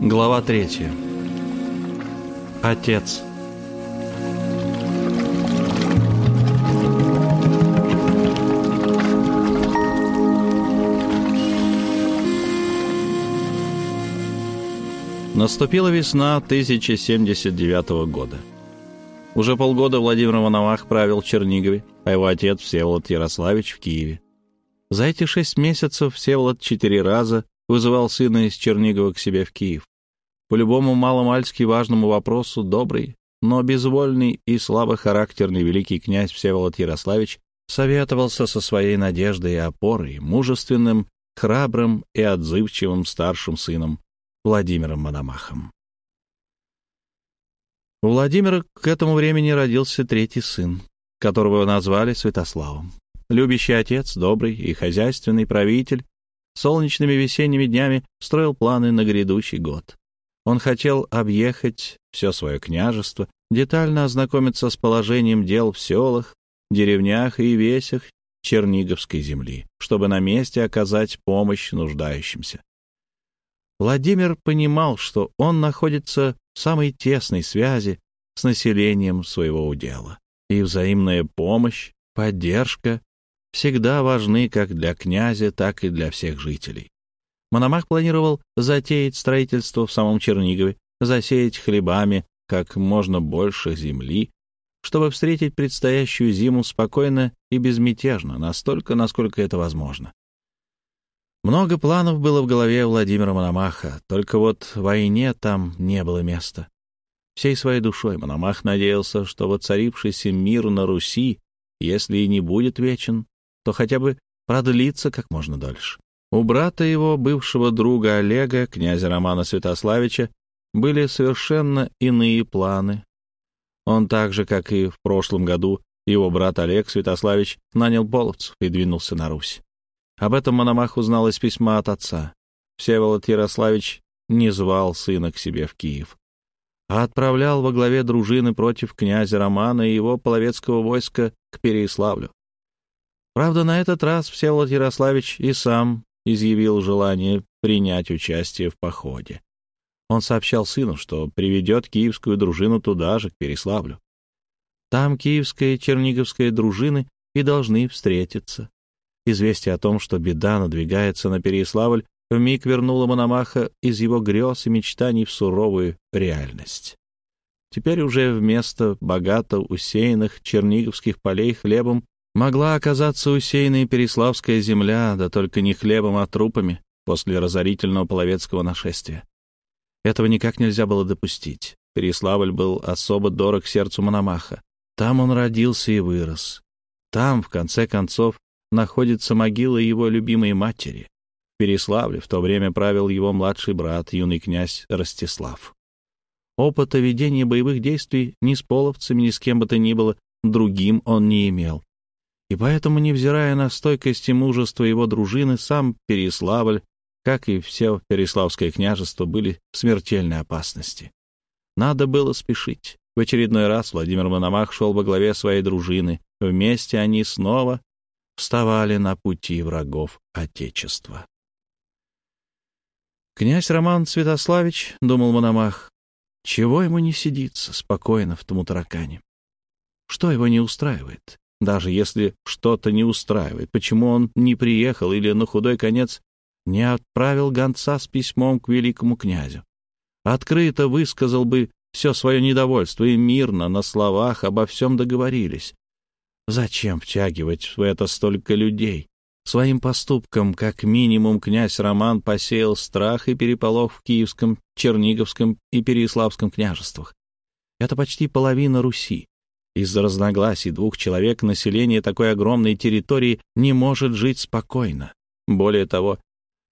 Глава третья. Отец. Наступила весна 1079 года. Уже полгода Владимир Мономах правил в Чернигове, а его отец Всеволод Ярославич в Киеве. За эти шесть месяцев Всеволод четыре раза вызывал сына из Чернигова к себе в Киев. По любому маломальски важному вопросу добрый, но безвольный и слабохарактерный великий князь Всеволод Ярославич советовался со своей надеждой и опорой, мужественным, храбрым и отзывчивым старшим сыном Владимиром Мономахом. У Владимира к этому времени родился третий сын, которого назвали Святославом. Любящий отец, добрый и хозяйственный правитель, солнечными весенними днями строил планы на грядущий год. Он хотел объехать все свое княжество, детально ознакомиться с положением дел в селах, деревнях и весях Черниговской земли, чтобы на месте оказать помощь нуждающимся. Владимир понимал, что он находится в самой тесной связи с населением своего удела, и взаимная помощь, поддержка всегда важны как для князя, так и для всех жителей. Мономах планировал затеять строительство в самом Чернигове, засеять хлебами как можно больше земли, чтобы встретить предстоящую зиму спокойно и безмятежно, настолько, насколько это возможно. Много планов было в голове Владимира Мономаха, только вот войне там не было места. Всей своей душой Мономах надеялся, что воцарившийся мир на Руси, если и не будет вечен, то хотя бы продлится как можно дольше. У брата его, бывшего друга Олега, князя Романа Святославича, были совершенно иные планы. Он так же, как и в прошлом году, его брат Олег Святославич нанял половцев и двинулся на Русь. Об этом Мономах узнал из письма от отца. Всеволод Ярославич не звал сына к себе в Киев, а отправлял во главе дружины против князя Романа и его половецкого войска к Переяславлю. Правда, на этот раз Всеволод Ярославич и сам изъявил желание принять участие в походе. Он сообщал сыну, что приведет киевскую дружину туда же, к Переславлю. Там киевская и черниговская дружины и должны встретиться. Известие о том, что беда надвигается на Переславль, вмиг вернуло Мономаха из его грез и мечтаний в суровую реальность. Теперь уже вместо богато усеянных черниговских полей хлебом Могла оказаться усеянной Переславская земля, да только не хлебом, а трупами после разорительного половецкого нашествия. Этого никак нельзя было допустить. Переславль был особо дорог сердцу Мономаха. Там он родился и вырос. Там, в конце концов, находится могила его любимой матери. В Переславле в то время правил его младший брат, юный князь Ростислав. Опыта ведения боевых действий ни с половцами, ни с кем бы то ни было другим он не имел. И поэтому, невзирая на стойкость и мужество его дружины, сам Переславль, как и все Переславское княжество, были в смертельной опасности. Надо было спешить. В очередной раз Владимир Мономах шел во главе своей дружины. Вместе они снова вставали на пути врагов Отечества. Князь Роман Святославич, — думал Мономах, — чего ему не сидится спокойно в тому таракане? Что его не устраивает? Даже если что-то не устраивает, почему он не приехал или на худой конец не отправил гонца с письмом к великому князю? Открыто высказал бы все свое недовольство и мирно на словах обо всем договорились. Зачем втягивать в это столько людей? Своим поступком, как минимум, князь Роман посеял страх и переполох в Киевском, Черниговском и Переяславском княжествах. Это почти половина Руси. Из-за разногласий двух человек население такой огромной территории не может жить спокойно. Более того,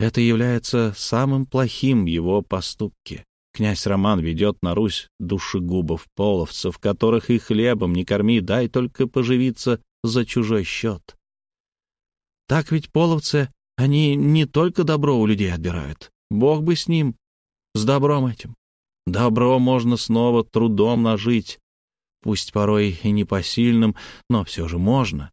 это является самым плохим в его поступке. Князь Роман ведет на Русь душегубов, половцев, которых и хлебом не корми, дай только поживиться за чужой счет. Так ведь половцы, они не только добро у людей отбирают. Бог бы с ним, с добром этим. Добро можно снова трудом нажить, пусть порой и непосильным, но все же можно.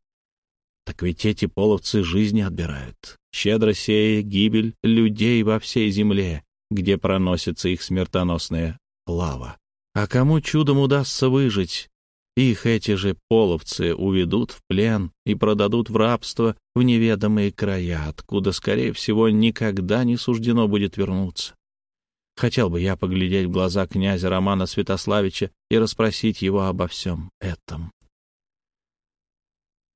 Так ведь эти половцы жизни отбирают, щедро сея гибель людей во всей земле, где проносится их смертоносная лава. А кому чудом удастся выжить, их эти же половцы уведут в плен и продадут в рабство в неведомые края, откуда, скорее всего, никогда не суждено будет вернуться. Хотел бы я поглядеть в глаза князя Романа Святославича и расспросить его обо всем этом.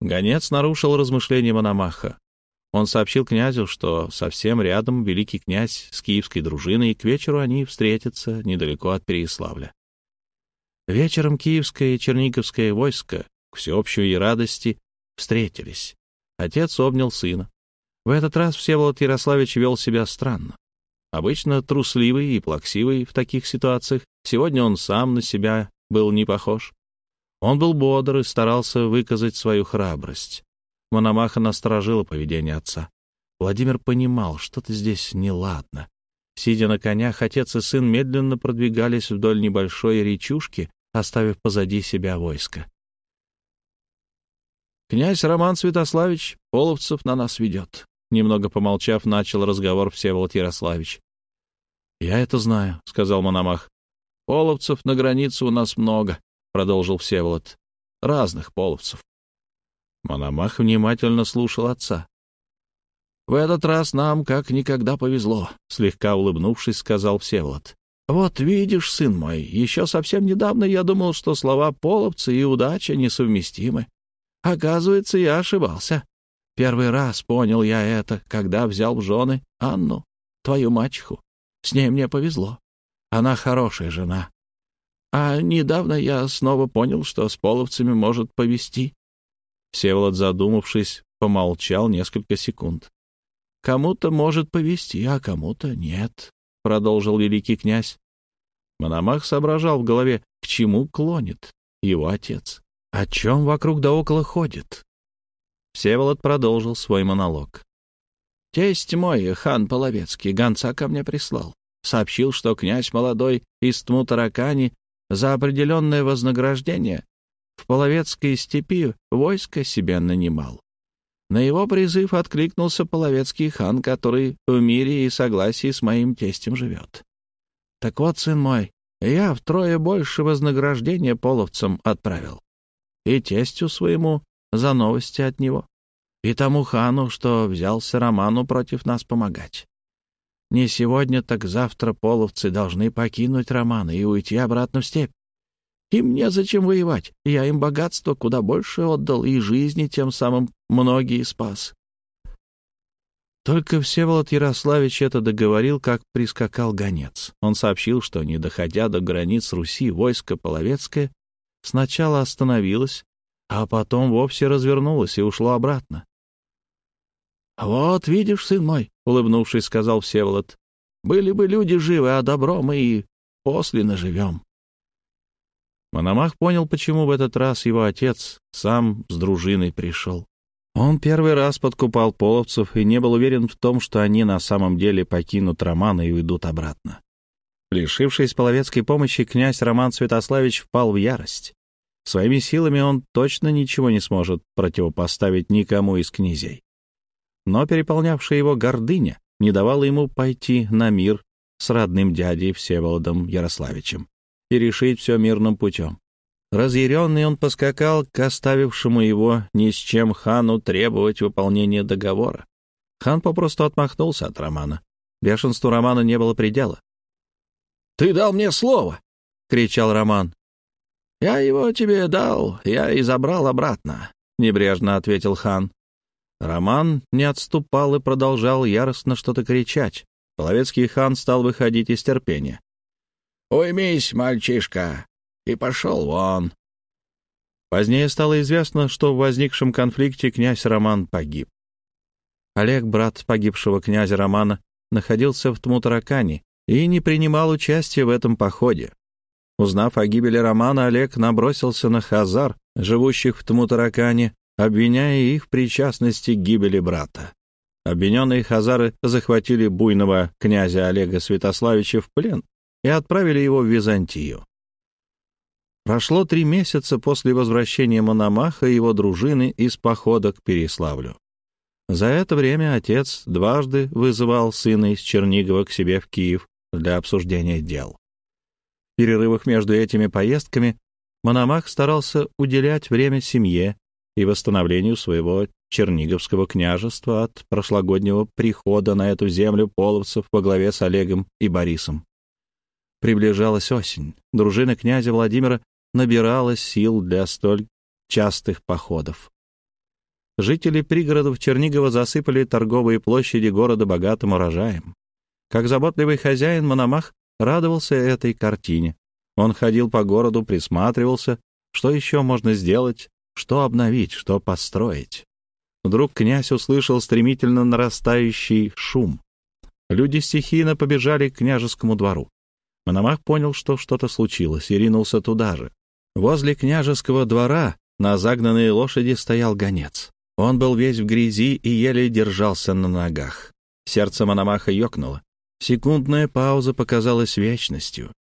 Гонец нарушил размышления Мономаха. Он сообщил князю, что совсем рядом великий князь с киевской дружиной, и к вечеру они встретятся недалеко от Переяславля. Вечером киевское и черниговское войско, к всеобщей радости, встретились. Отец обнял сына. В этот раз Всеволод Ярославич вел себя странно. Обычно трусливый и плаксивый в таких ситуациях, сегодня он сам на себя был не похож. Он был бодр и старался выказать свою храбрость. Мономаха насторожила поведение отца. Владимир понимал, что-то здесь неладно. Сидя на конях, отец и сын медленно продвигались вдоль небольшой речушки, оставив позади себя войско. «Князь Роман Святославич Половцев на нас ведет», — немного помолчав, начал разговор Всеволод Ярославич. «Я это знаю», — сказал Мономах. «Половцев на границе у нас много», — продолжил Всеволод. «Разных половцев». Мономах внимательно слушал отца. «В этот раз нам как никогда повезло», — слегка улыбнувшись, сказал Всеволод. «Вот видишь, сын мой, еще совсем недавно я думал, что слова половцы и удача несовместимы. Оказывается, я ошибался. Первый раз понял я это, когда взял в жены Анну, твою мачеху. С ней мне повезло. Она хорошая жена. А недавно я снова понял, что с половцами может повести. Всеволод, задумавшись, помолчал несколько секунд. «Кому-то может повести, а кому-то нет», — продолжил великий князь. Мономах соображал в голове, к чему клонит его отец, о чем вокруг да около ходит. Всеволод продолжил свой монолог. Тесть мой, хан Половецкий, гонца ко мне прислал. Сообщил, что князь молодой из Тмутаракани за определенное вознаграждение в Половецкой степи войско себе нанимал. На его призыв откликнулся Половецкий хан, который в мире и согласии с моим тестем живет. Так вот, сын мой, я втрое больше вознаграждения половцам отправил. И тестю своему за новости от него и тому хану, что взялся Роману против нас помогать. Не сегодня, так завтра половцы должны покинуть Романа и уйти обратно в степь. Им незачем воевать, я им богатство куда больше отдал и жизни тем самым многие спас. Только Всеволод Ярославич это договорил, как прискакал гонец. Он сообщил, что, не доходя до границ Руси, войско Половецкое сначала остановилось, а потом вовсе развернулось и ушло обратно. «Вот видишь, сын мой», — улыбнувшись, сказал Всеволод, — «были бы люди живы, а добро мы и после наживем». Мономах понял, почему в этот раз его отец сам с дружиной пришел. Он первый раз подкупал половцев и не был уверен в том, что они на самом деле покинут Романа и уйдут обратно. Лишившись половецкой помощи, князь Роман Святославич впал в ярость. Своими силами он точно ничего не сможет противопоставить никому из князей но переполнявшая его гордыня не давала ему пойти на мир с родным дядей Всеволодом Ярославичем и решить все мирным путем. Разъяренный он поскакал к оставившему его ни с чем хану требовать выполнения договора. Хан попросту отмахнулся от Романа. Бешенству Романа не было предела. «Ты дал мне слово!» — кричал Роман. «Я его тебе дал, я и забрал обратно», — небрежно ответил хан. Роман не отступал и продолжал яростно что-то кричать. Половецкий хан стал выходить из терпения. «Уймись, мальчишка!» и пошел вон. Позднее стало известно, что в возникшем конфликте князь Роман погиб. Олег, брат погибшего князя Романа, находился в Тмутаракане и не принимал участия в этом походе. Узнав о гибели Романа, Олег набросился на хазар, живущих в Тмутаракане, обвиняя их в причастности к гибели брата. Обвиненные хазары захватили буйного князя Олега Святославича в плен и отправили его в Византию. Прошло три месяца после возвращения Мономаха и его дружины из похода к Переславлю. За это время отец дважды вызывал сына из Чернигова к себе в Киев, для обсуждения дел. Перерывах между этими поездками Мономах старался уделять время семье и восстановлению своего Черниговского княжества от прошлогоднего прихода на эту землю половцев во главе с Олегом и Борисом. Приближалась осень. Дружина князя Владимира набирала сил для столь частых походов. Жители пригородов Чернигова засыпали торговые площади города богатым урожаем. Как заботливый хозяин Мономах радовался этой картине. Он ходил по городу, присматривался, что еще можно сделать, что обновить, что построить. Вдруг князь услышал стремительно нарастающий шум. Люди стихийно побежали к княжескому двору. Мономах понял, что что-то случилось, и ринулся туда же. Возле княжеского двора на загнанной лошади стоял гонец. Он был весь в грязи и еле держался на ногах. Сердце Мономаха ёкнуло. Секундная пауза показалась вечностью.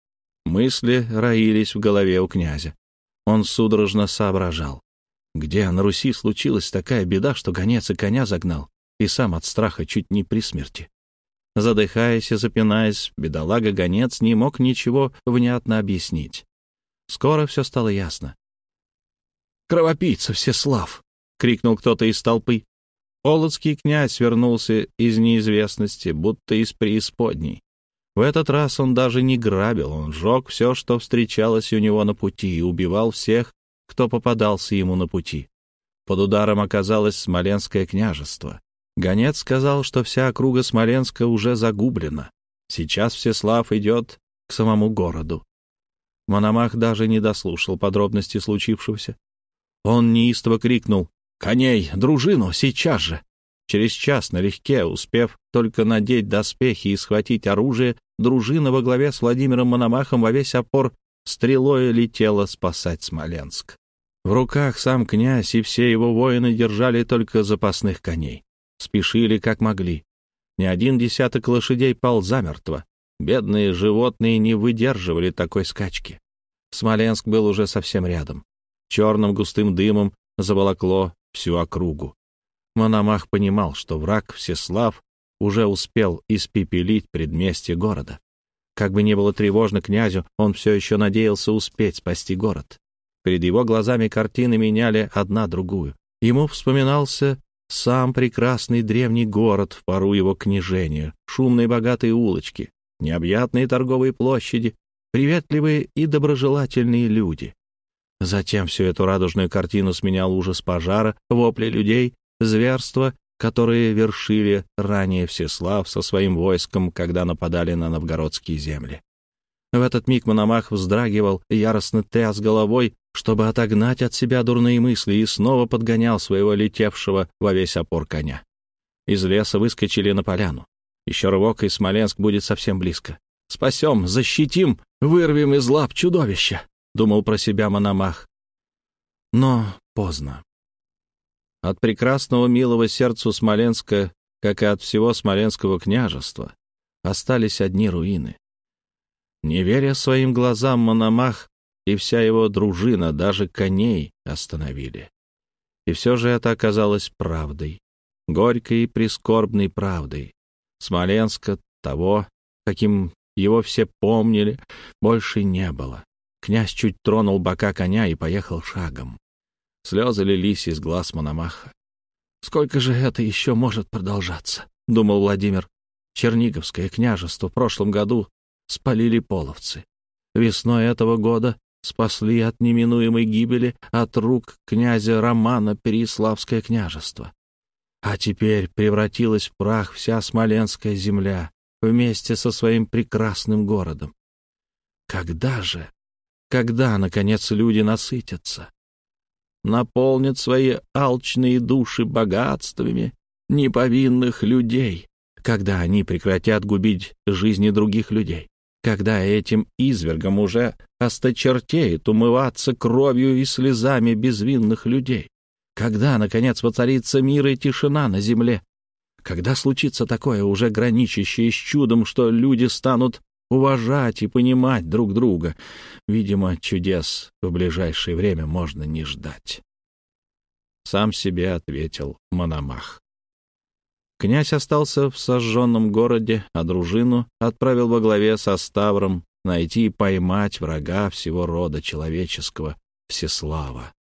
Мысли роились в голове у князя. Он судорожно соображал. Где на Руси случилась такая беда, что гонец и коня загнал, и сам от страха чуть не при смерти? Задыхаясь и запинаясь, бедолага-гонец не мог ничего внятно объяснить. Скоро все стало ясно. «Кровопийца Всеслав!» — крикнул кто-то из толпы. Полоцкий князь вернулся из неизвестности, будто из преисподней. В этот раз он даже не грабил, он сжег все, что встречалось у него на пути, и убивал всех, кто попадался ему на пути. Под ударом оказалось Смоленское княжество. Гонец сказал, что вся округа Смоленска уже загублена. Сейчас Всеслав идет к самому городу. Мономах даже не дослушал подробности случившегося. Он неистово крикнул «Коней, дружину, сейчас же!» Через час налегке, успев только надеть доспехи и схватить оружие, дружина во главе с Владимиром Мономахом во весь опор стрелой летела спасать Смоленск. В руках сам князь и все его воины держали только запасных коней. Спешили как могли. Ни один десяток лошадей пал замертво. Бедные животные не выдерживали такой скачки. Смоленск был уже совсем рядом. Черным густым дымом заволокло всю округу. Мономах понимал, что враг Всеслав уже успел испепелить предместье города. Как бы ни было тревожно князю, он все еще надеялся успеть спасти город. Перед его глазами картины меняли одна другую. Ему вспоминался сам прекрасный древний город в пару его княжения, шумные богатые улочки, необъятные торговые площади, приветливые и доброжелательные люди. Затем всю эту радужную картину сменял ужас пожара, вопли людей, зверства которые вершили ранее Всеслав со своим войском, когда нападали на новгородские земли. В этот миг Мономах вздрагивал яростно тряс головой, чтобы отогнать от себя дурные мысли, и снова подгонял своего летевшего во весь опор коня. Из леса выскочили на поляну. Еще рывок, и Смоленск будет совсем близко. «Спасем, защитим, вырвем из лап чудовища», — думал про себя Мономах. Но поздно. От прекрасного милого сердцу Смоленска, как и от всего Смоленского княжества, остались одни руины. Не веря своим глазам, Мономах и вся его дружина, даже коней, остановили. И все же это оказалось правдой, горькой и прискорбной правдой. Смоленска, того, каким его все помнили, больше не было. Князь чуть тронул бока коня и поехал шагом. Слезы лились из глаз Мономаха. «Сколько же это еще может продолжаться?» — думал Владимир. Черниговское княжество в прошлом году спалили половцы. Весной этого года спасли от неминуемой гибели от рук князя Романа Переславское княжество. А теперь превратилась в прах вся Смоленская земля вместе со своим прекрасным городом. Когда же, когда, наконец, люди насытятся? наполнит свои алчные души богатствами неповинных людей, когда они прекратят губить жизни других людей, когда этим извергам уже осточертеет умываться кровью и слезами безвинных людей, когда, наконец, воцарится мир и тишина на земле, когда случится такое, уже граничащее с чудом, что люди станут уважать и понимать друг друга. Видимо, чудес в ближайшее время можно не ждать. Сам себе ответил Мономах. Князь остался в сожженном городе, а дружину отправил во главе со Ставром найти и поймать врага всего рода человеческого, Всеслава.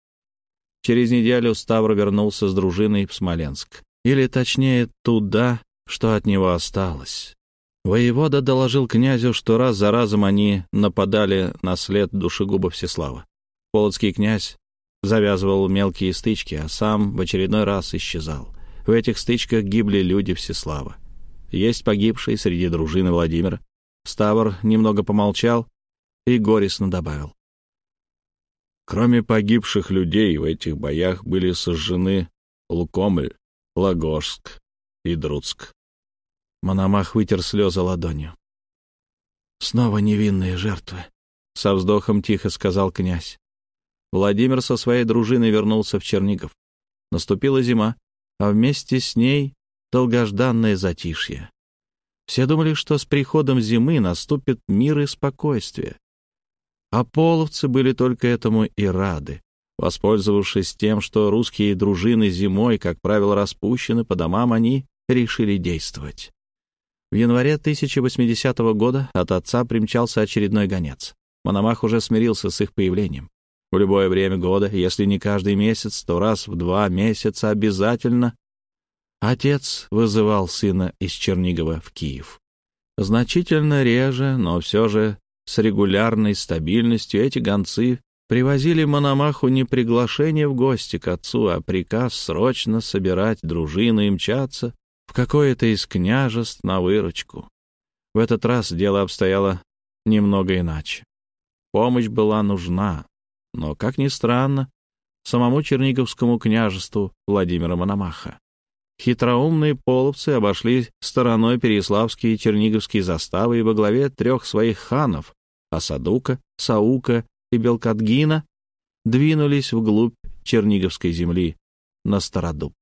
Через неделю Ставр вернулся с дружиной в Смоленск. Или, точнее, туда, что от него осталось. Воевода доложил князю, что раз за разом они нападали на след душегуба Всеслава. Полоцкий князь завязывал мелкие стычки, а сам в очередной раз исчезал. В этих стычках гибли люди Всеслава. Есть погибшие среди дружины Владимира. Ставр немного помолчал и горестно добавил. Кроме погибших людей, в этих боях были сожжены Лукомль, Лагожск и Друцк. Мономах вытер слезы ладонью. «Снова невинные жертвы», — со вздохом тихо сказал князь. Владимир со своей дружиной вернулся в Чернигов. Наступила зима, а вместе с ней долгожданное затишье. Все думали, что с приходом зимы наступит мир и спокойствие. А половцы были только этому и рады. Воспользовавшись тем, что русские дружины зимой, как правило, распущены по домам, они решили действовать. В январе 1080 года от отца примчался очередной гонец. Мономах уже смирился с их появлением. В любое время года, если не каждый месяц, то раз в два месяца обязательно отец вызывал сына из Чернигова в Киев. Значительно реже, но все же с регулярной стабильностью эти гонцы привозили Мономаху не приглашение в гости к отцу, а приказ срочно собирать дружины и мчаться в какое-то из княжеств на выручку. В этот раз дело обстояло немного иначе. Помощь была нужна, но, как ни странно, самому Черниговскому княжеству Владимира Мономаха. Хитроумные половцы обошли стороной переславские и черниговские заставы и во главе трех своих ханов — Асадука, Саука и Белкадгина — двинулись вглубь Черниговской земли на Стародуб.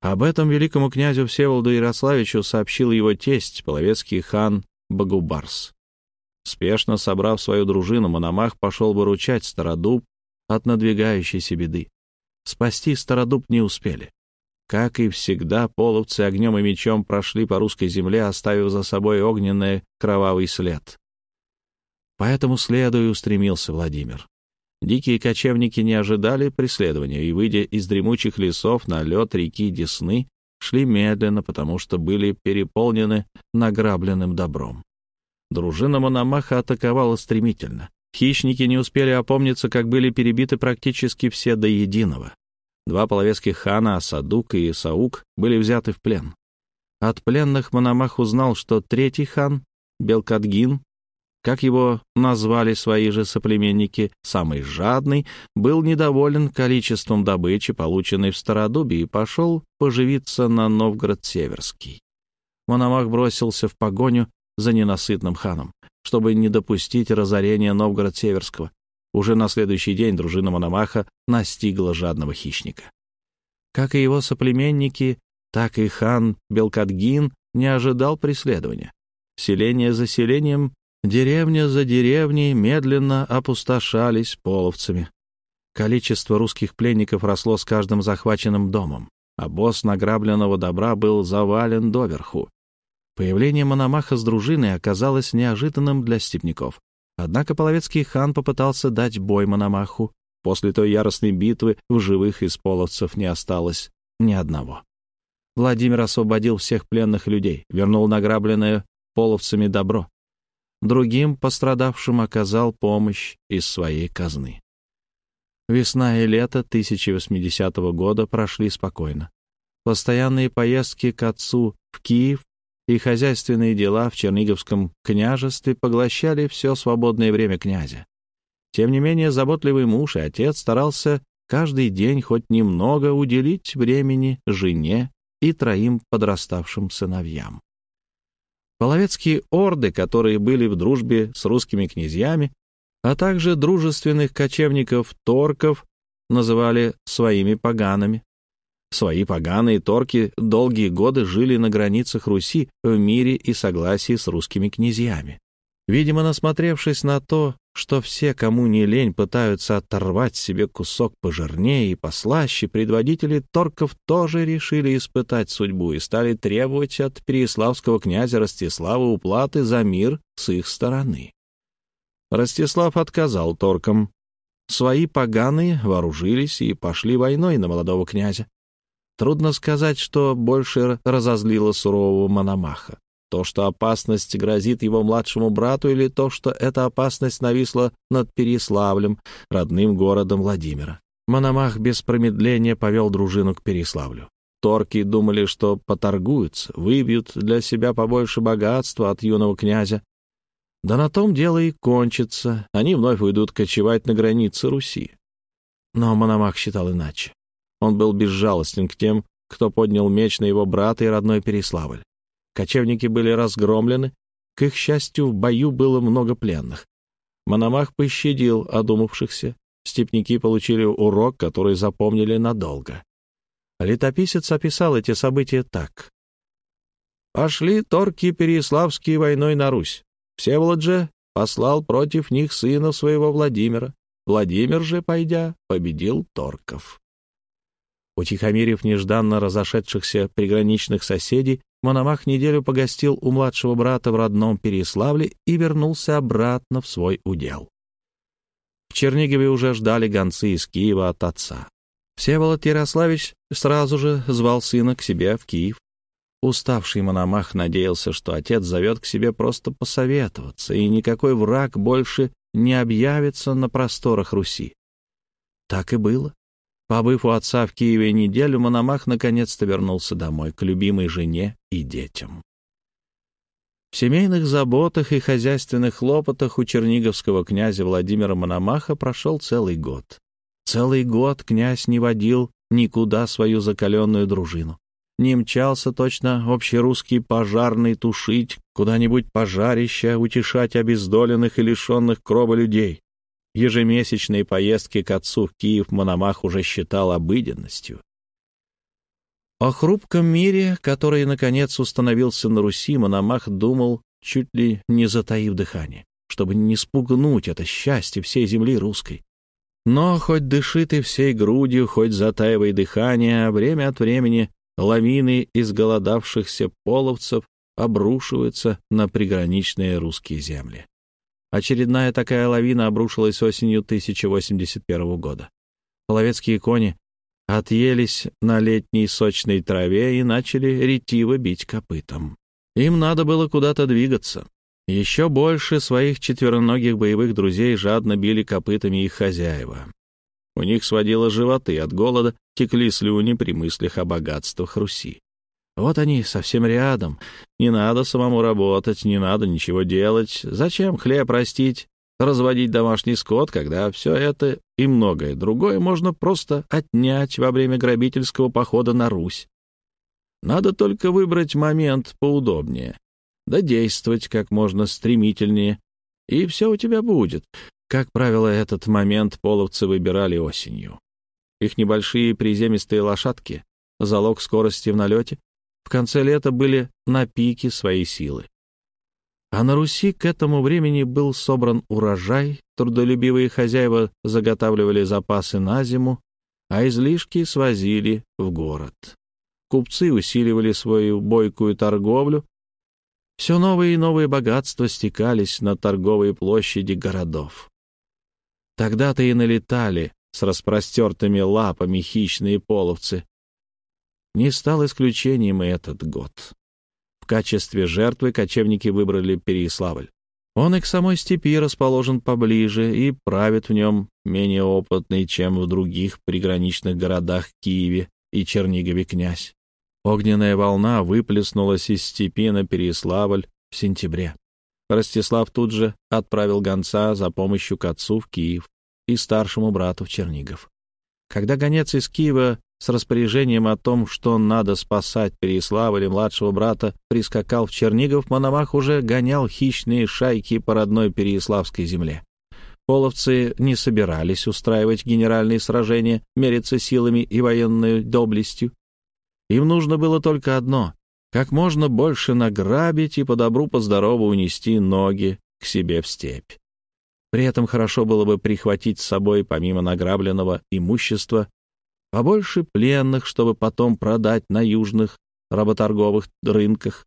Об этом великому князю Всеволоду Ярославичу сообщил его тесть, половецкий хан Багубарс. Спешно собрав свою дружину, Мономах пошел выручать Стародуб от надвигающейся беды. Спасти Стародуб не успели. Как и всегда, половцы огнем и мечом прошли по русской земле, оставив за собой огненный кровавый след. По этому следу и устремился Владимир. Дикие кочевники не ожидали преследования и, выйдя из дремучих лесов на лед реки Десны, шли медленно, потому что были переполнены награбленным добром. Дружина Мономаха атаковала стремительно. Хищники не успели опомниться, как были перебиты практически все до единого. Два половецких хана, Асадук и Саук, были взяты в плен. От пленных Мономах узнал, что третий хан, Белкадгин, как его назвали свои же соплеменники, самый жадный, был недоволен количеством добычи, полученной в Стародубе, и пошел поживиться на Новгород-Северский. Мономах бросился в погоню за ненасытным ханом, чтобы не допустить разорения Новгород-Северского. Уже на следующий день дружина Мономаха настигла жадного хищника. Как и его соплеменники, так и хан Белкадгин не ожидал преследования. Селение за селением, деревня за деревней медленно опустошались половцами. Количество русских пленников росло с каждым захваченным домом, а босс награбленного добра был завален доверху. Появление Мономаха с дружиной оказалось неожиданным для степняков. Однако половецкий хан попытался дать бой Мономаху. После той яростной битвы в живых из половцев не осталось ни одного. Владимир освободил всех пленных людей, вернул награбленное половцами добро. Другим пострадавшим оказал помощь из своей казны. Весна и лето 1080 года прошли спокойно. Постоянные поездки к отцу в Киев и хозяйственные дела в Черниговском княжестве поглощали все свободное время князя. Тем не менее, заботливый муж и отец старался каждый день хоть немного уделить времени жене и троим подраставшим сыновьям. Половецкие орды, которые были в дружбе с русскими князьями, а также дружественных кочевников-торков, называли своими поганами. Свои поганые торки долгие годы жили на границах Руси в мире и согласии с русскими князьями. Видимо, насмотревшись на то, что все, кому не лень, пытаются оторвать себе кусок пожирнее и послаще, предводители торков тоже решили испытать судьбу и стали требовать от переяславского князя Ростислава уплаты за мир с их стороны. Ростислав отказал торкам. Свои поганые вооружились и пошли войной на молодого князя. Трудно сказать, что больше разозлило сурового Мономаха. То, что опасность грозит его младшему брату, или то, что эта опасность нависла над Переславлем, родным городом Владимира. Мономах без промедления повел дружину к Переславлю. Торки думали, что поторгуются, выбьют для себя побольше богатства от юного князя. Да на том дело и кончится, они вновь уйдут кочевать на границе Руси. Но Мономах считал иначе. Он был безжалостен к тем, кто поднял меч на его брата и родной Переславль. Кочевники были разгромлены. К их счастью, в бою было много пленных. Мономах пощадил одумавшихся. Степники получили урок, который запомнили надолго. Летописец описал эти события так. «Пошли торки Переяславские войной на Русь. Всеволод же послал против них сына своего Владимира. Владимир же, пойдя, победил торков». Утихомирив нежданно разошедшихся приграничных соседей, Мономах неделю погостил у младшего брата в родном Переславле и вернулся обратно в свой удел. В Чернигове уже ждали гонцы из Киева от отца. Всеволод Ярославич сразу же звал сына к себе в Киев. Уставший Мономах надеялся, что отец зовет к себе просто посоветоваться, и никакой враг больше не объявится на просторах Руси. Так и было. Побыв у отца в Киеве неделю, Мономах наконец-то вернулся домой к любимой жене и детям. В семейных заботах и хозяйственных хлопотах у черниговского князя Владимира Мономаха прошел целый год. Целый год князь не водил никуда свою закаленную дружину. Не мчался точно общерусский пожарный тушить куда-нибудь пожарище, утешать обездоленных и лишенных крова людей. Ежемесячные поездки к отцу в Киев Мономах уже считал обыденностью. О хрупком мире, который, наконец, установился на Руси, Мономах думал, чуть ли не затаив дыхание, чтобы не спугнуть это счастье всей земли русской. Но хоть дыши ты всей грудью, хоть затаивай дыхание, время от времени лавины изголодавшихся половцев обрушиваются на приграничные русские земли. Очередная такая лавина обрушилась осенью 1081 года. Половецкие кони отъелись на летней сочной траве и начали ретиво бить копытом. Им надо было куда-то двигаться. Еще больше своих четвероногих боевых друзей жадно били копытами их хозяева. У них сводило животы от голода, текли слюни при мыслях о богатствах Руси. Вот они, совсем рядом. Не надо самому работать, не надо ничего делать. Зачем хлеб растить, разводить домашний скот, когда все это и многое другое можно просто отнять во время грабительского похода на Русь? Надо только выбрать момент поудобнее, да действовать как можно стремительнее, и все у тебя будет. Как правило, этот момент половцы выбирали осенью. Их небольшие приземистые лошадки — залог скорости в налете, в конце лета были на пике своей силы. А на Руси к этому времени был собран урожай, трудолюбивые хозяева заготавливали запасы на зиму, а излишки свозили в город. Купцы усиливали свою бойкую торговлю. Все новые и новые богатства стекались на торговые площади городов. Тогда-то и налетали с распростертыми лапами хищные половцы, не стал исключением и этот год. В качестве жертвы кочевники выбрали Переяславль. Он и к самой степи расположен поближе и правит в нем менее опытный, чем в других приграничных городах Киеве и Чернигове князь. Огненная волна выплеснулась из степи на Переяславль в сентябре. Ростислав тут же отправил гонца за помощью к отцу в Киев и старшему брату в Чернигов. Когда гонец из Киева с распоряжением о том, что надо спасать Переславля младшего брата, прискакал в Чернигов, Мономах уже гонял хищные шайки по родной Переяславской земле. Половцы не собирались устраивать генеральные сражения, мериться силами и военной доблестью. Им нужно было только одно — как можно больше награбить и по добру, по унести ноги к себе в степь. При этом хорошо было бы прихватить с собой, помимо награбленного имущества, побольше пленных, чтобы потом продать на южных работорговых рынках.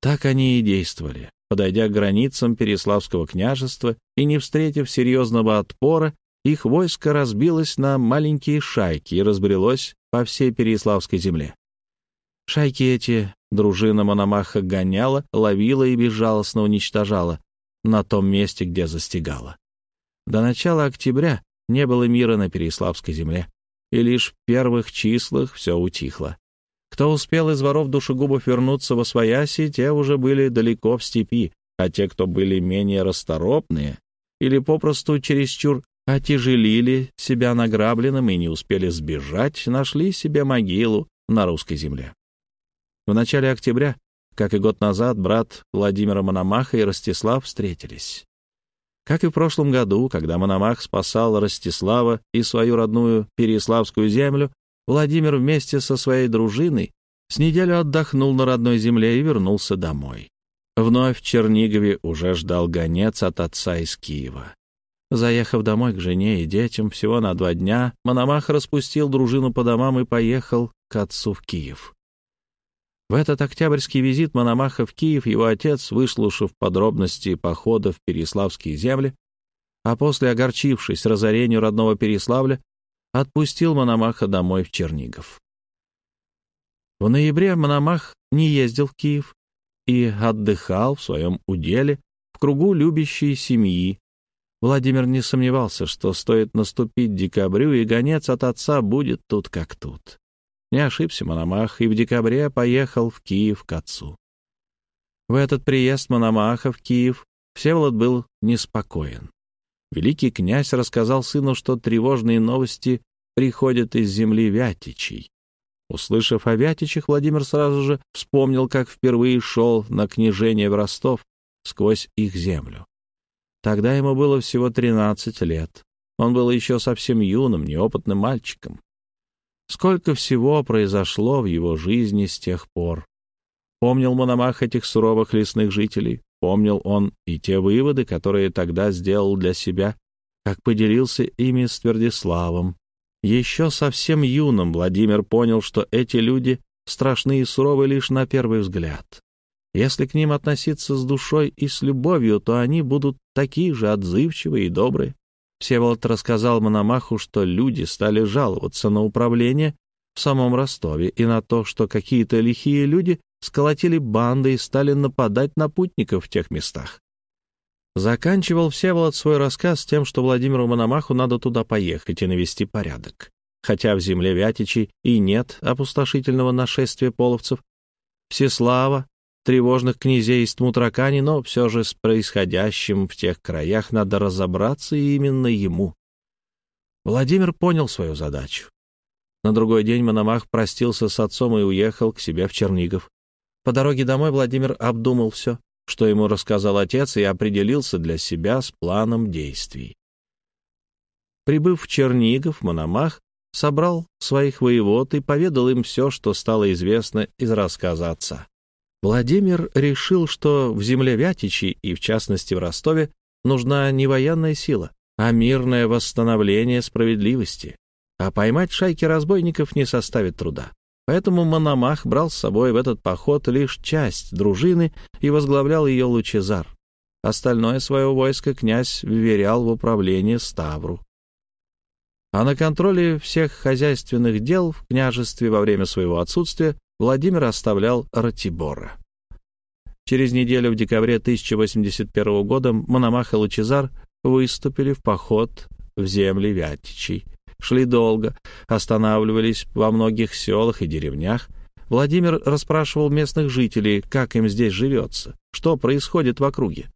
Так они и действовали, подойдя к границам Переславского княжества и не встретив серьезного отпора, их войско разбилось на маленькие шайки и разбрелось по всей Переславской земле. Шайки эти дружина Мономаха гоняла, ловила и безжалостно уничтожала на том месте, где застигала. До начала октября не было мира на Переславской земле, и лишь в первых числах все утихло. Кто успел из воров душегубов вернуться во свояси, те уже были далеко в степи, а те, кто были менее расторопные или попросту чересчур отяжелили себя награбленным и не успели сбежать, нашли себе могилу на русской земле. В начале октября, как и год назад, брат Владимира Мономаха и Ростислав встретились. Как и в прошлом году, когда Мономах спасал Ростислава и свою родную Переславскую землю, Владимир вместе со своей дружиной с неделю отдохнул на родной земле и вернулся домой. Вновь в Чернигове уже ждал гонец от отца из Киева. Заехав домой к жене и детям всего на два дня, Мономах распустил дружину по домам и поехал к отцу в Киев. В этот октябрьский визит Мономаха в Киев его отец, выслушав подробности похода в Переславские земли, а после, огорчившись разорению родного Переславля, отпустил Мономаха домой в Чернигов. В ноябре Мономах не ездил в Киев и отдыхал в своем уделе в кругу любящей семьи. Владимир не сомневался, что стоит наступить декабрю, и гонец от отца будет тут как тут. Не ошибся Мономах и в декабре поехал в Киев к отцу. В этот приезд Мономаха в Киев Всеволод был неспокоен. Великий князь рассказал сыну, что тревожные новости приходят из земли Вятичей. Услышав о Вятичах, Владимир сразу же вспомнил, как впервые шел на княжение в Ростов сквозь их землю. Тогда ему было всего 13 лет. Он был еще совсем юным, неопытным мальчиком. Сколько всего произошло в его жизни с тех пор. Помнил Мономах этих суровых лесных жителей, помнил он и те выводы, которые тогда сделал для себя, как поделился ими с Твердиславом. Еще совсем юным Владимир понял, что эти люди страшны и суровы лишь на первый взгляд. Если к ним относиться с душой и с любовью, то они будут такие же отзывчивые и добрые. Всеволод рассказал Мономаху, что люди стали жаловаться на управление в самом Ростове и на то, что какие-то лихие люди сколотили банды и стали нападать на путников в тех местах. Заканчивал Всеволод свой рассказ тем, что Владимиру Мономаху надо туда поехать и навести порядок. Хотя в земле Вятичей и нет опустошительного нашествия половцев, Всеслава тревожных князей из Тмутракани, но все же с происходящим в тех краях надо разобраться и именно ему. Владимир понял свою задачу. На другой день Мономах простился с отцом и уехал к себе в Чернигов. По дороге домой Владимир обдумал все, что ему рассказал отец, и определился для себя с планом действий. Прибыв в Чернигов, Мономах собрал своих воевод и поведал им все, что стало известно из рассказа отца. Владимир решил, что в земле Вятичи и, в частности, в Ростове, нужна не военная сила, а мирное восстановление справедливости. А поймать шайки разбойников не составит труда. Поэтому Мономах брал с собой в этот поход лишь часть дружины и возглавлял ее Лучезар. Остальное свое войско князь вверял в управление Ставру. А на контроле всех хозяйственных дел в княжестве во время своего отсутствия Владимир оставлял Ратибора. Через неделю в декабре 1081 года Мономах и Лучезар выступили в поход в земли Вятичей. Шли долго, останавливались во многих селах и деревнях. Владимир расспрашивал местных жителей, как им здесь живется, что происходит в округе.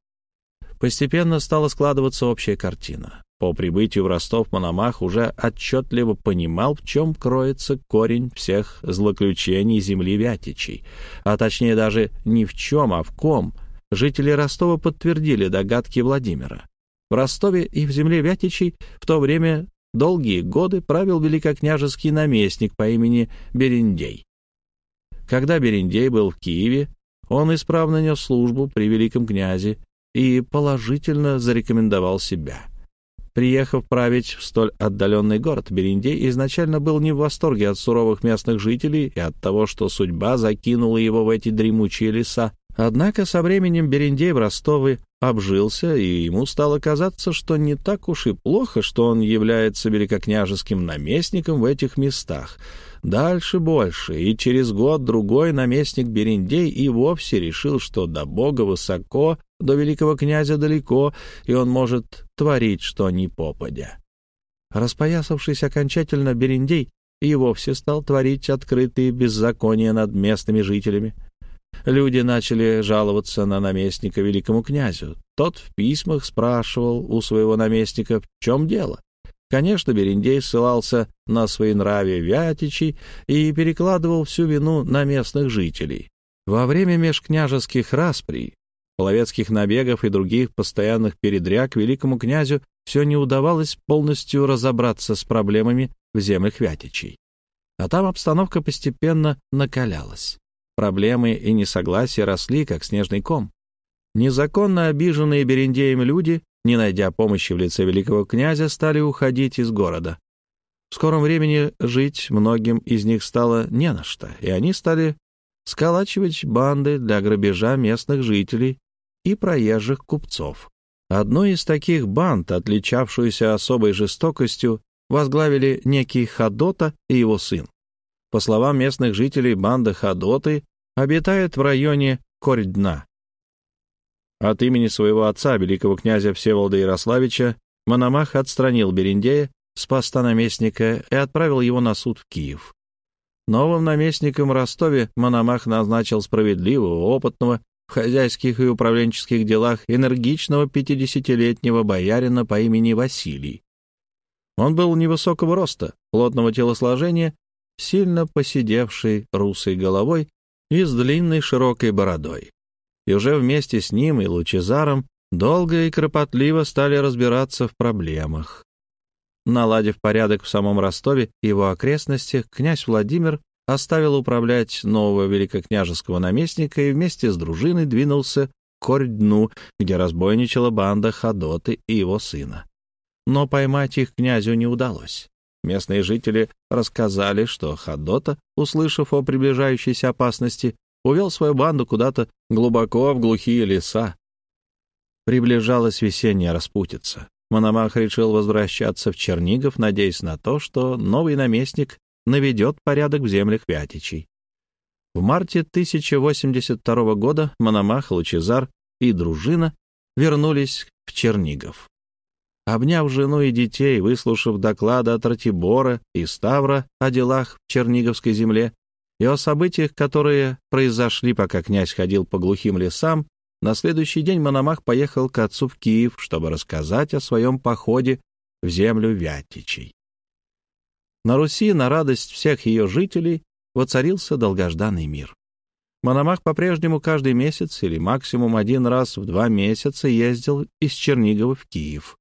Постепенно стала складываться общая картина. По прибытию в Ростов Мономах уже отчетливо понимал, в чем кроется корень всех злоключений земли Вятичей. А точнее даже не в чем, а в ком. Жители Ростова подтвердили догадки Владимира. В Ростове и в земле Вятичей в то время долгие годы правил великокняжеский наместник по имени Берендей. Когда Берендей был в Киеве, он исправно нес службу при великом князе и положительно зарекомендовал себя. Приехав править в столь отдаленный город, Бериндей изначально был не в восторге от суровых местных жителей и от того, что судьба закинула его в эти дремучие леса. Однако со временем Берендей в Ростове обжился, и ему стало казаться, что не так уж и плохо, что он является великокняжеским наместником в этих местах. Дальше больше, и через год-другой наместник Берендей и вовсе решил, что до Бога высоко, до великого князя далеко, и он может творить, что ни попадя. Распоясавшись окончательно, Берендей и вовсе стал творить открытые беззакония над местными жителями. Люди начали жаловаться на наместника великому князю. Тот в письмах спрашивал у своего наместника, в чем дело. Конечно, Берендей ссылался на свои нравы Вятичей и перекладывал всю вину на местных жителей. Во время межкняжеских расприй, половецких набегов и других постоянных передряг великому князю все не удавалось полностью разобраться с проблемами в землях Вятичей. А там обстановка постепенно накалялась. Проблемы и несогласия росли, как снежный ком. Незаконно обиженные Берендеем люди, не найдя помощи в лице великого князя, стали уходить из города. В скором времени жить многим из них стало не на что, и они стали сколачивать банды для грабежа местных жителей и проезжих купцов. Одной из таких банд, отличавшуюся особой жестокостью, возглавили некий Хадота и его сын. По словам местных жителей, банда Хадоты обитает в районе Корь-Дна. От имени своего отца, великого князя Всеволода Ярославича, Мономах отстранил Берендея с поста наместника и отправил его на суд в Киев. Новым наместником Ростове Мономах назначил справедливого, опытного хозяйских и управленческих делах энергичного 50-летнего боярина по имени Василий. Он был невысокого роста, плотного телосложения сильно посидевший русой головой и с длинной широкой бородой. И уже вместе с ним и Лучезаром долго и кропотливо стали разбираться в проблемах. Наладив порядок в самом Ростове и его окрестностях, князь Владимир оставил управлять нового великокняжеского наместника и вместе с дружиной двинулся к Кордну, где разбойничала банда Ходоты и его сына. Но поймать их князю не удалось. Местные жители рассказали, что Хадота, услышав о приближающейся опасности, увел свою банду куда-то глубоко в глухие леса. Приближалась весенняя распутица. Мономах решил возвращаться в Чернигов, надеясь на то, что новый наместник наведет порядок в землях Вятичей. В марте 1082 года Мономах, Лучезар и дружина вернулись в Чернигов. Обняв жену и детей, выслушав доклады от Ратибора и Ставра о делах в Черниговской земле и о событиях, которые произошли, пока князь ходил по глухим лесам, на следующий день Мономах поехал к отцу в Киев, чтобы рассказать о своем походе в землю Вятичей. На Руси, на радость всех ее жителей, воцарился долгожданный мир. Мономах по-прежнему каждый месяц или максимум один раз в два месяца ездил из Чернигова в Киев.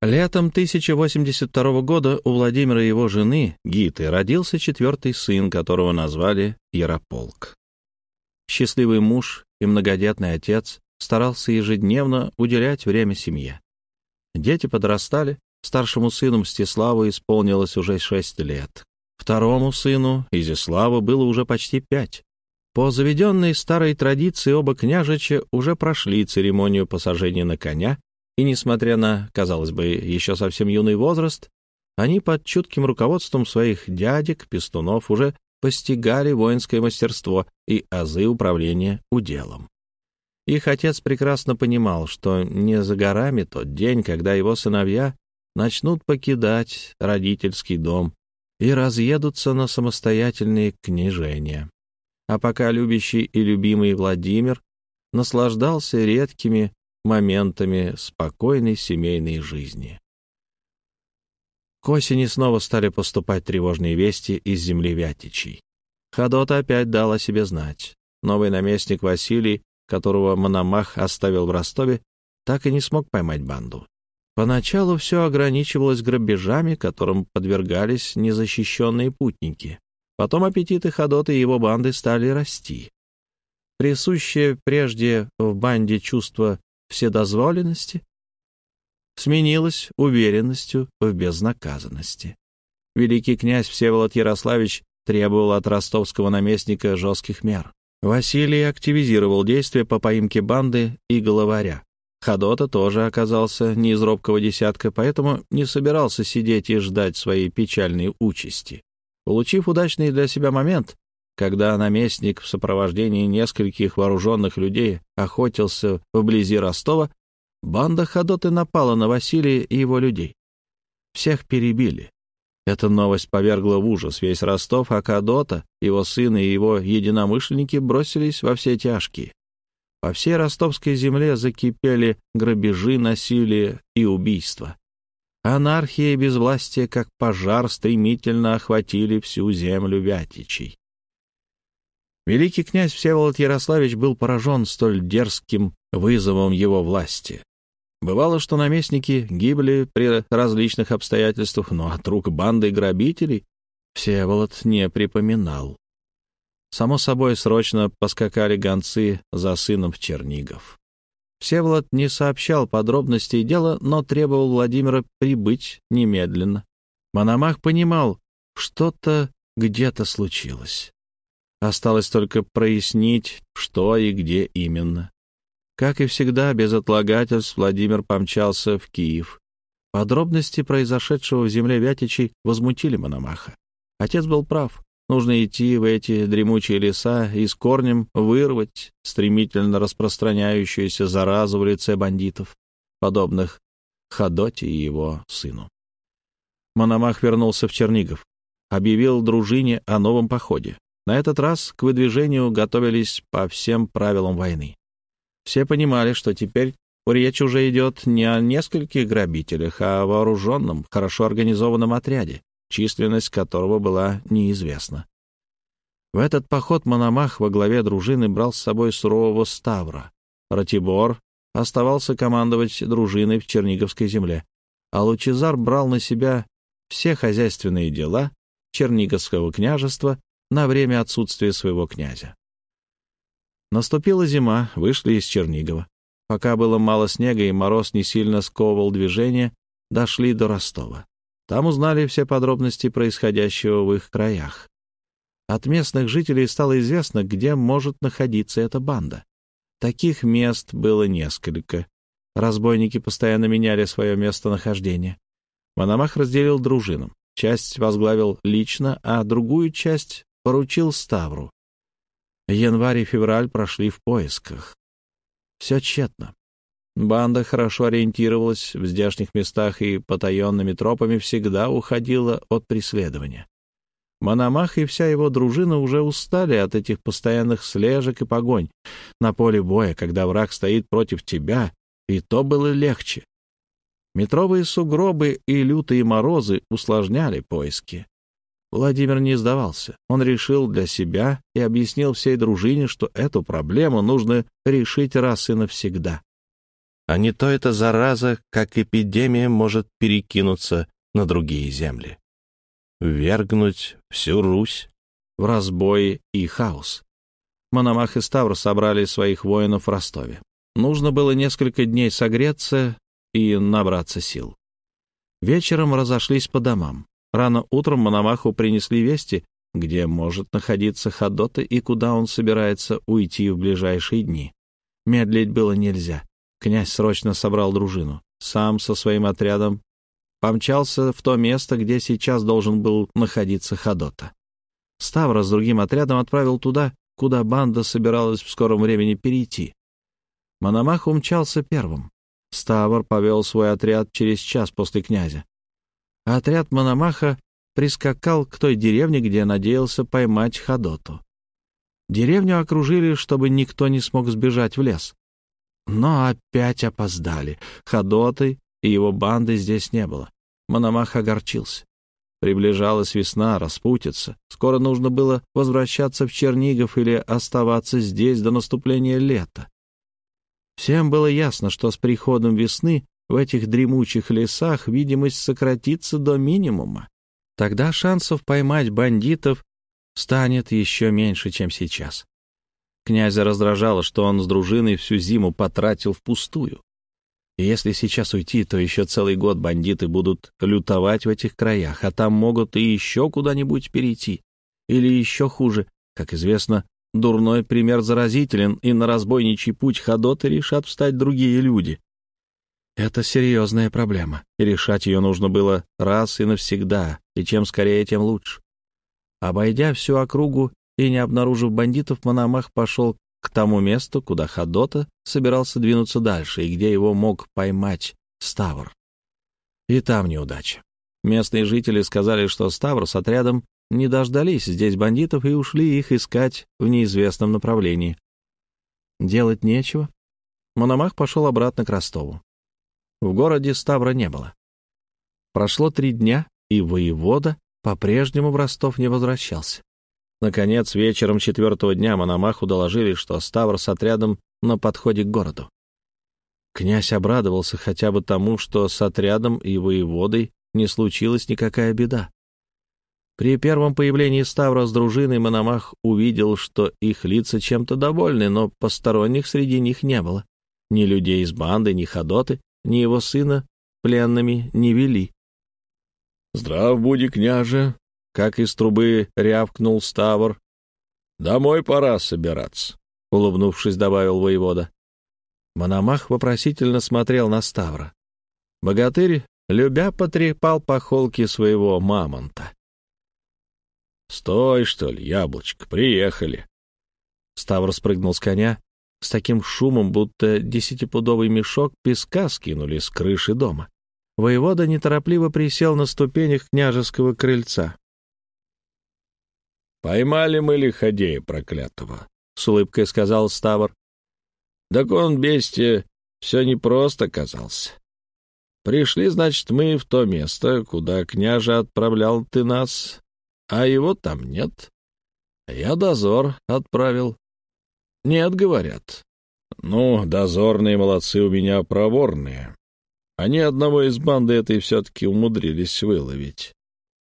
Летом 1082 года у Владимира и его жены, Гиты, родился четвертый сын, которого назвали Ярополк. Счастливый муж и многодетный отец старался ежедневно уделять время семье. Дети подрастали, старшему сыну Мстиславу исполнилось уже шесть лет. Второму сыну, Изяславу, было уже почти пять. По заведенной старой традиции оба княжича уже прошли церемонию посажения на коня и, несмотря на, казалось бы, еще совсем юный возраст, они под чутким руководством своих дядек, пестунов, уже постигали воинское мастерство и азы управления уделом. Их отец прекрасно понимал, что не за горами тот день, когда его сыновья начнут покидать родительский дом и разъедутся на самостоятельные княжения. А пока любящий и любимый Владимир наслаждался редкими моментами спокойной семейной жизни. К осени снова стали поступать тревожные вести из земли Вятичей. Ходота опять дал о себе знать. Новый наместник Василий, которого Мономах оставил в Ростове, так и не смог поймать банду. Поначалу все ограничивалось грабежами, которым подвергались незащищенные путники. Потом аппетиты Ходота и его банды стали расти. Присущее прежде в банде чувство вседозволенности сменилась уверенностью в безнаказанности. Великий князь Всеволод Ярославич требовал от ростовского наместника жестких мер. Василий активизировал действия по поимке банды и головаря. Ходота тоже оказался не из робкого десятка, поэтому не собирался сидеть и ждать своей печальной участи. Получив удачный для себя момент, когда наместник в сопровождении нескольких вооруженных людей охотился вблизи Ростова, банда Ходоты напала на Василия и его людей. Всех перебили. Эта новость повергла в ужас весь Ростов, а Кадота, его сын и его единомышленники бросились во все тяжкие. По всей ростовской земле закипели грабежи, насилие и убийства. Анархия и безвластие, как пожар, стремительно охватили всю землю Вятичей. Великий князь Всеволод Ярославич был поражен столь дерзким вызовом его власти. Бывало, что наместники гибли при различных обстоятельствах, но от рук банды грабителей Всеволод не припоминал. Само собой, срочно поскакали гонцы за сыном в Чернигов. Всеволод не сообщал подробностей дела, но требовал Владимира прибыть немедленно. Мономах понимал, что-то где-то случилось. Осталось только прояснить, что и где именно. Как и всегда, без отлагательств Владимир помчался в Киев. Подробности произошедшего в земле Вятичей возмутили Мономаха. Отец был прав. Нужно идти в эти дремучие леса и с корнем вырвать стремительно распространяющуюся заразу в лице бандитов, подобных Ходоте и его сыну. Мономах вернулся в Чернигов, объявил дружине о новом походе. На этот раз к выдвижению готовились по всем правилам войны. Все понимали, что теперь речь уже идет не о нескольких грабителях, а о вооруженном, хорошо организованном отряде, численность которого была неизвестна. В этот поход Мономах во главе дружины брал с собой сурового Ставра. Ратибор оставался командовать дружиной в Черниговской земле, а Лучезар брал на себя все хозяйственные дела Черниговского княжества на время отсутствия своего князя. Наступила зима, вышли из Чернигова. Пока было мало снега и мороз не сильно сковывал движение, дошли до Ростова. Там узнали все подробности происходящего в их краях. От местных жителей стало известно, где может находиться эта банда. Таких мест было несколько. Разбойники постоянно меняли свое местонахождение. Мономах разделил дружинам. Часть возглавил лично, а другую часть поручил Ставру. Январь и февраль прошли в поисках. Все тщетно. Банда хорошо ориентировалась в здешних местах и потаенными тропами всегда уходила от преследования. Мономах и вся его дружина уже устали от этих постоянных слежек и погонь. На поле боя, когда враг стоит против тебя, и то было легче. Метровые сугробы и лютые морозы усложняли поиски. Владимир не сдавался. Он решил для себя и объяснил всей дружине, что эту проблему нужно решить раз и навсегда а не то эта зараза, как эпидемия, может перекинуться на другие земли. Вергнуть всю Русь в разбой и хаос. Мономах и Ставр собрали своих воинов в Ростове. Нужно было несколько дней согреться и набраться сил. Вечером разошлись по домам. Рано утром Мономаху принесли вести, где может находиться Ходота и куда он собирается уйти в ближайшие дни. Медлить было нельзя. Князь срочно собрал дружину. Сам со своим отрядом помчался в то место, где сейчас должен был находиться Ходота. Ставра с другим отрядом отправил туда, куда банда собиралась в скором времени перейти. Мономах умчался первым. Ставр повел свой отряд через час после князя. отряд Мономаха прискакал к той деревне, где надеялся поймать Ходоту. Деревню окружили, чтобы никто не смог сбежать в лес. Но опять опоздали. Ходоты и его банды здесь не было. Мономах огорчился. Приближалась весна, распутится. Скоро нужно было возвращаться в Чернигов или оставаться здесь до наступления лета. Всем было ясно, что с приходом весны в этих дремучих лесах видимость сократится до минимума. Тогда шансов поймать бандитов станет еще меньше, чем сейчас. Князя раздражало, что он с дружиной всю зиму потратил впустую. И если сейчас уйти, то еще целый год бандиты будут лютовать в этих краях, а там могут и еще куда-нибудь перейти. Или еще хуже, как известно, дурной пример заразителен, и на разбойничий путь ходоты решат встать другие люди. Это серьезная проблема, и решать ее нужно было раз и навсегда, и чем скорее, тем лучше. Обойдя всю округу и не обнаружив бандитов, Мономах пошел к тому месту, куда Ходота собирался двинуться дальше и где его мог поймать Ставр. И там неудача. Местные жители сказали, что Ставр с отрядом не дождались здесь бандитов и ушли их искать в неизвестном направлении. Делать нечего. Мономах пошел обратно к Ростову. В городе Ставра не было. Прошло три дня, и воевода по-прежнему в Ростов не возвращался. Наконец, вечером четвертого дня Мономаху доложили, что Ставр с отрядом на подходе к городу. Князь обрадовался хотя бы тому, что с отрядом и воеводой не случилась никакая беда. При первом появлении Ставра с дружиной Мономах увидел, что их лица чем-то довольны, но посторонних среди них не было. Ни людей из банды, ни ходоты, ни его сына пленными не вели. «Здрав буди, княже!» Как из трубы рявкнул Ставр. «Домой пора собираться», — улыбнувшись, добавил воевода. Мономах вопросительно смотрел на Ставра. Богатырь, любя, потрепал по холке своего мамонта. «Стой, что ли, яблочко, приехали!» Ставр спрыгнул с коня с таким шумом, будто десятипудовый мешок песка скинули с крыши дома. Воевода неторопливо присел на ступенях княжеского крыльца. «Поймали мы лиходея проклятого», — с улыбкой сказал Ставр. «Так он, бестия, все непросто казался. Пришли, значит, мы в то место, куда княже отправлял ты нас, а его там нет. Я дозор отправил. Нет, говорят. Ну, дозорные молодцы у меня проворные. Они одного из банды этой все-таки умудрились выловить.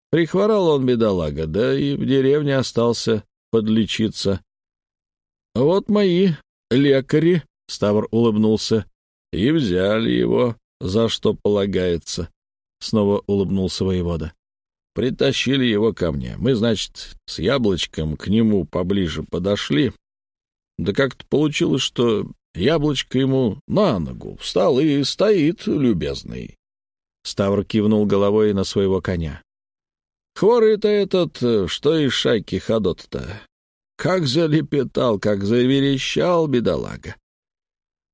Прихворал он, бедолага, да и в деревне остался подлечиться. Вот мои лекари, — Ставр улыбнулся, — и взяли его, за что полагается. Снова улыбнулся воевода. Притащили его ко мне. Мы, значит, с яблочком к нему поближе подошли. Да как-то получилось, что яблочко ему на ногу встал и стоит, любезный. Ставр кивнул головой на своего коня. Хворый-то этот, э, что из шайки ходот-то. Как залепетал, как заверещал бедолага.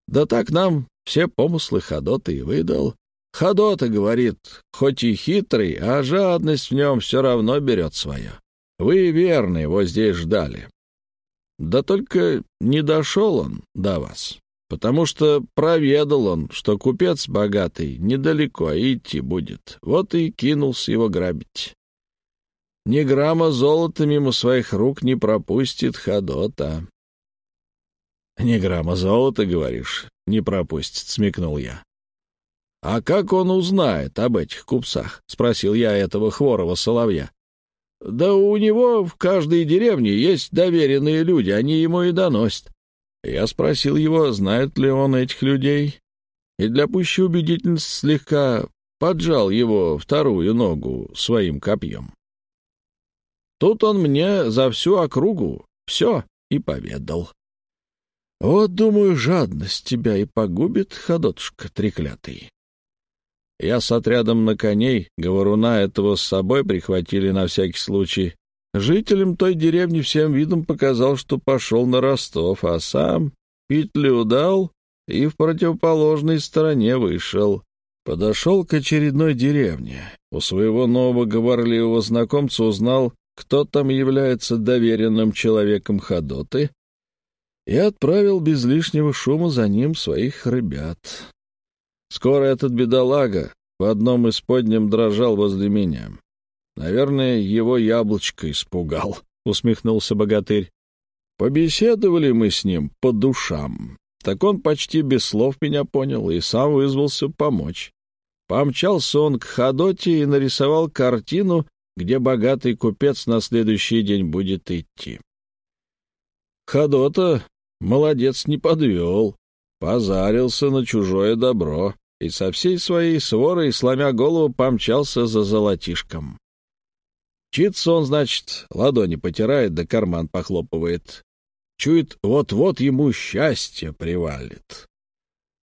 Да так нам все помыслы ходота и выдал. Ходота, говорит, хоть и хитрый, а жадность в нем все равно берет свое. Вы верно его здесь ждали. Да только не дошел он до вас, потому что проведал он, что купец богатый недалеко идти будет. Вот и кинулся его грабить. Ни грамма золота мимо своих рук не пропустит Ходота. — Ни грамма золота, говоришь, не пропустит, — смекнул я. — А как он узнает об этих купцах? — спросил я этого хворого соловья. — Да у него в каждой деревне есть доверенные люди, они ему и доносят. Я спросил его, знает ли он этих людей, и для пущей убедительности слегка поджал его вторую ногу своим копьем. Тут он мне за всю округу все и поведал. Вот, думаю, жадность тебя и погубит, ходотушка треклятый. Я с отрядом на коней, говоруна этого с собой прихватили на всякий случай. Жителям той деревни всем видом показал, что пошел на Ростов, а сам петлю дал и в противоположной стороне вышел. Подошел к очередной деревне. У своего нового говорливого знакомца узнал, кто там является доверенным человеком Ходоты, и отправил без лишнего шума за ним своих ребят. Скоро этот бедолага в одном из подням дрожал возле меня. Наверное, его яблочко испугал, — усмехнулся богатырь. Побеседовали мы с ним по душам. Так он почти без слов меня понял и сам вызвался помочь. Помчался он к Ходоте и нарисовал картину, где богатый купец на следующий день будет идти. Ходота молодец не подвел, позарился на чужое добро и со всей своей сворой, сломя голову, помчался за золотишком. Чится он, значит, ладони потирает да карман похлопывает. Чует, вот-вот ему счастье привалит.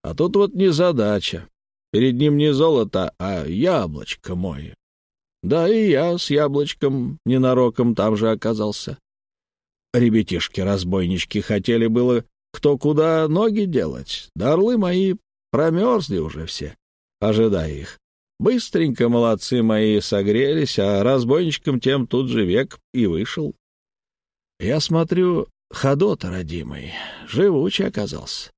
А тут вот незадача. Перед ним не золото, а яблочко мое. Да и я с яблочком ненароком там же оказался. Ребятишки-разбойнички хотели было кто куда ноги делать, да орлы мои промерзли уже все, ожидая их. Быстренько молодцы мои согрелись, а разбойничком тем тут же век и вышел. Я смотрю, ходота родимый, живучий оказался.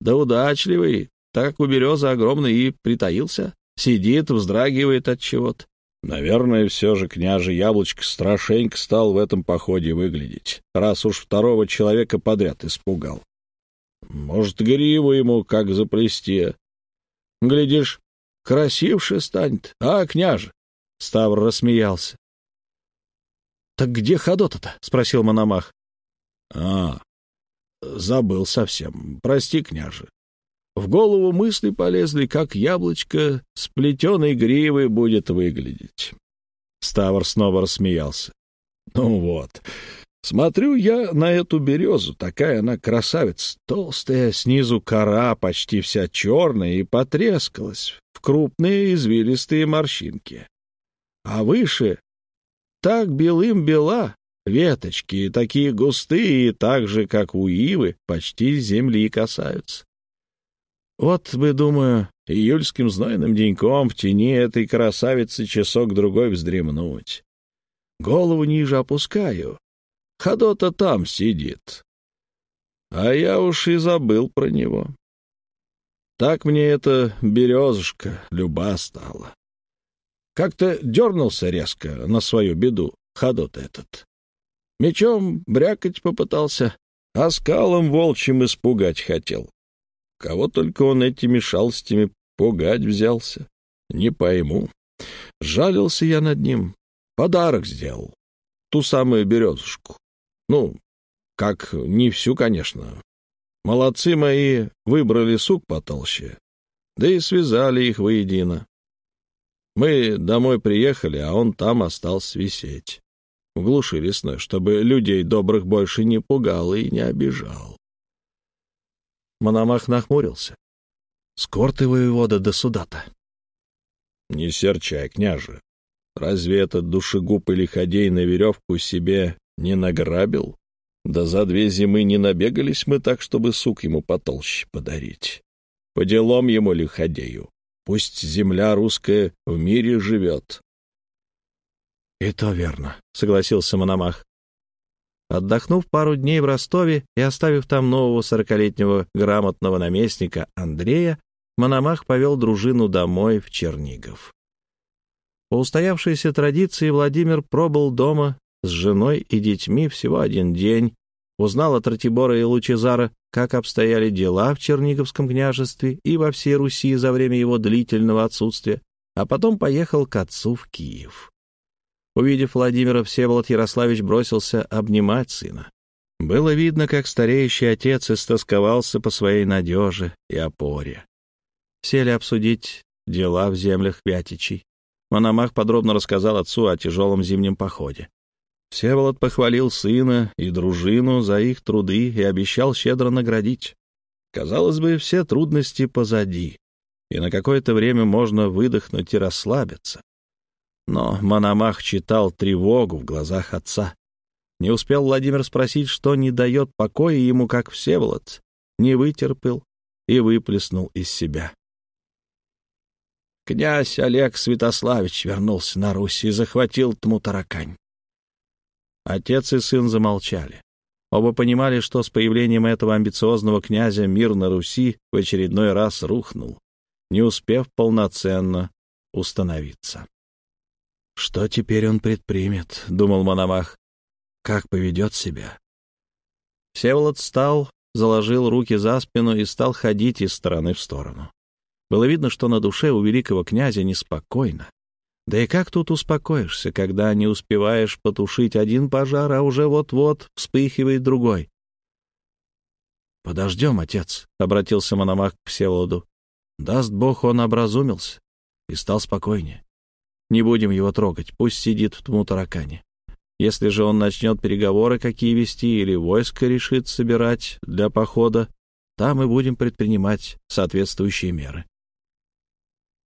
Да удачливый, так у березы огромный и притаился, сидит, вздрагивает от чего-то. Наверное, все же княже Яблочко страшенько стал в этом походе выглядеть, раз уж второго человека подряд испугал. Может, гриву ему как заплести. Глядишь, красивше станет, а, княже? Ставр рассмеялся. — Так где ходота-то? — спросил Мономах. — А, забыл совсем. Прости, княже. В голову мысли полезли, как яблочко с плетеной гривой будет выглядеть. Ставр снова рассмеялся. — Ну вот, смотрю я на эту березу, такая она красавица, толстая, снизу кора почти вся черная и потрескалась в крупные извилистые морщинки. А выше так белым бела, веточки такие густые так же, как у ивы, почти земли касаются. Вот бы, думаю, июльским знойным деньком в тени этой красавицы часок-другой вздремнуть. Голову ниже опускаю. Ходота там сидит. А я уж и забыл про него. Так мне эта березушка люба стала. Как-то дернулся резко на свою беду ходот этот. Мечом брякать попытался, а скалом волчьим испугать хотел. Кого только он этими шалостями пугать взялся, не пойму. Жалился я над ним, подарок сделал, ту самую березушку. Ну, как не всю, конечно. Молодцы мои выбрали сук потолще, да и связали их воедино. Мы домой приехали, а он там остался висеть. В глуши лесной, чтобы людей добрых больше не пугал и не обижал. Мономах нахмурился. — Скор ты, воевода, до суда-то? — Не серчай, княже. Разве этот душегуб или ходей на веревку себе не награбил? Да за две зимы не набегались мы так, чтобы сук ему потолще подарить. По делам ему лиходею. Пусть земля русская в мире живет. — И то верно, — согласился Мономах. Отдохнув пару дней в Ростове и оставив там нового сорокалетнего грамотного наместника Андрея, Мономах повел дружину домой в Чернигов. По устоявшейся традиции Владимир пробыл дома с женой и детьми всего один день, узнал от Ратибора и Лучезара, как обстояли дела в Черниговском княжестве и во всей Руси за время его длительного отсутствия, а потом поехал к отцу в Киев. Увидев Владимира, Всеволод Ярославич бросился обнимать сына. Было видно, как стареющий отец истосковался по своей надеже и опоре. Сели обсудить дела в землях Вятичей. Мономах подробно рассказал отцу о тяжелом зимнем походе. Всеволод похвалил сына и дружину за их труды и обещал щедро наградить. Казалось бы, все трудности позади, и на какое-то время можно выдохнуть и расслабиться. Но Мономах читал тревогу в глазах отца. Не успел Владимир спросить, что не дает покоя ему, как Всеволод, не вытерпел и выплеснул из себя. Князь Олег Святославич вернулся на Русь и захватил Тмутаракань. Отец и сын замолчали. Оба понимали, что с появлением этого амбициозного князя мир на Руси в очередной раз рухнул, не успев полноценно установиться. Что теперь он предпримет, — думал Мономах. Как поведет себя? Всеволод встал, заложил руки за спину и стал ходить из стороны в сторону. Было видно, что на душе у великого князя неспокойно. Да и как тут успокоишься, когда не успеваешь потушить один пожар, а уже вот-вот вспыхивает другой? «Подождем, отец», — обратился Мономах к Всеволоду. «Даст Бог, он образумился и стал спокойнее. Не будем его трогать, пусть сидит в Тмутаракане. Если же он начнет переговоры какие вести или войско решит собирать для похода, там и будем предпринимать соответствующие меры.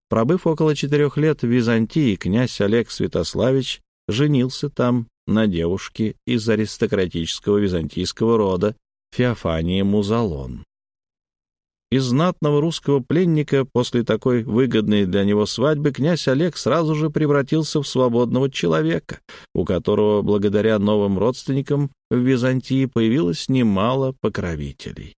Пробыв около четырех лет в Византии, князь Олег Святославич женился там на девушке из аристократического византийского рода Феофании Музалон. Из знатного русского пленника после такой выгодной для него свадьбы князь Олег сразу же превратился в свободного человека, у которого благодаря новым родственникам в Византии появилось немало покровителей.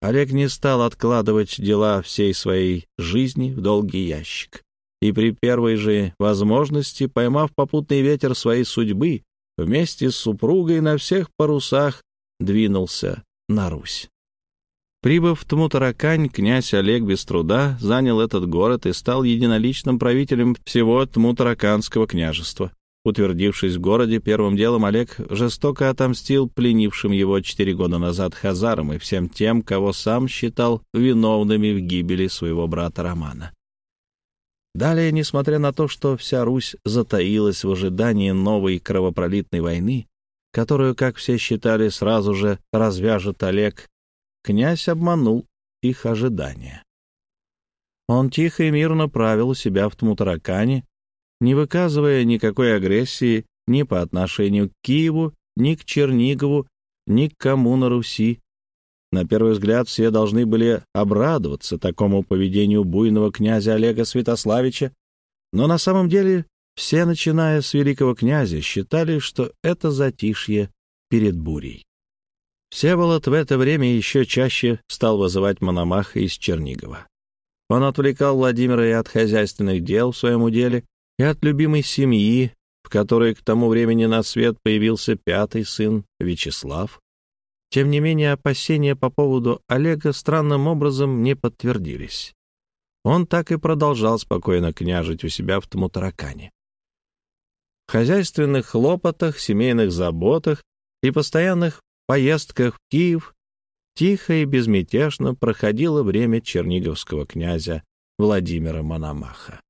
Олег не стал откладывать дела всей своей жизни в долгий ящик. И при первой же возможности, поймав попутный ветер своей судьбы, вместе с супругой на всех парусах двинулся на Русь. Прибыв в Тмутаракань, князь Олег без труда занял этот город и стал единоличным правителем всего Тмутараканского княжества. Утвердившись в городе, первым делом Олег жестоко отомстил пленившим его четыре года назад хазарам и всем тем, кого сам считал виновными в гибели своего брата Романа. Далее, несмотря на то, что вся Русь затаилась в ожидании новой кровопролитной войны, которую, как все считали, сразу же развяжет Олег, князь обманул их ожидания. Он тихо и мирно правил себя в Тмутаракане, не выказывая никакой агрессии ни по отношению к Киеву, ни к Чернигову, ни к кому на Руси. На первый взгляд все должны были обрадоваться такому поведению буйного князя Олега Святославича, но на самом деле все, начиная с великого князя, считали, что это затишье перед бурей. Всеволод в это время еще чаще стал вызывать Мономаха из Чернигова. Он отвлекал Владимира и от хозяйственных дел в своем уделе, и от любимой семьи, в которой к тому времени на свет появился пятый сын Вячеслав. Тем не менее, опасения по поводу Олега странным образом не подтвердились. Он так и продолжал спокойно княжить у себя в Тмутаракане. В хозяйственных хлопотах, семейных заботах и постоянных поездках в Киев тихо и безмятежно проходило время черниговского князя Владимира Мономаха.